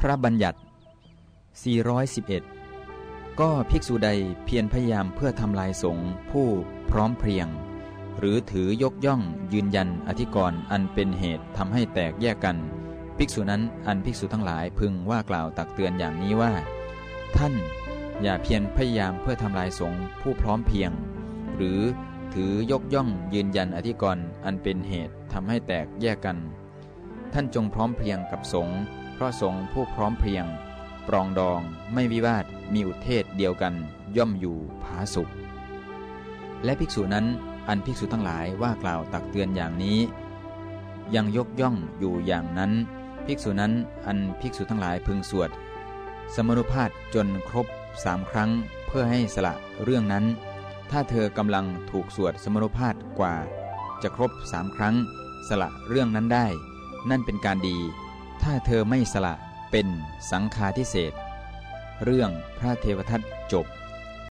พระบัญญัติ 411 ก็ภิกษุใดเพียรพยายามเพื่อทำลายสงฆ์ผู้พร้อมเพรียง หรือถือยกย่องยืนยันอธิกรณ์อันเป็นเหตุทำให้แตกแยกกัน ภิกษุนั้นอันภิกษุทั้งหลายพึงว่ากล่าวตักเตือนอย่างนี้ว่า ท่านอย่าเพียรพยายามเพื่อทำลายสงฆ์ผู้พร้อมเพียง หรือถือยกย่องยืนยันอธิกรณ์อันเป็นเหตุทำให้แตกแยกกัน ท่านจงพร้อมเพรียงกับสงฆ์ เพราะสงฆ์ผู้พร้อมเพรียง ปรองดองไม่วิวาทมีอุเทศเดียวกัน ย่อมอยู่ผาสุข และภิกษุนั้นอันภิกษุทั้งหลายว่ากล่าวตักเตือนอย่างนี้ ยังยกย่องอยู่อย่างนั้น ภิกษุนั้นอันภิกษุทั้งหลายพึงสวด สมนุภาพจนครบสามครั้งเพื่อให้สละเรื่องนั้น ถ้าเธอกำลังถูกสวดสมนุภาพกว่า จะครบสามครั้ง สละเรื่องนั้นได้ นั่นเป็นการดี ถ้าเธอไม่สละเป็นสังฆาทิเศษ เรื่องพระเทวทัตจบ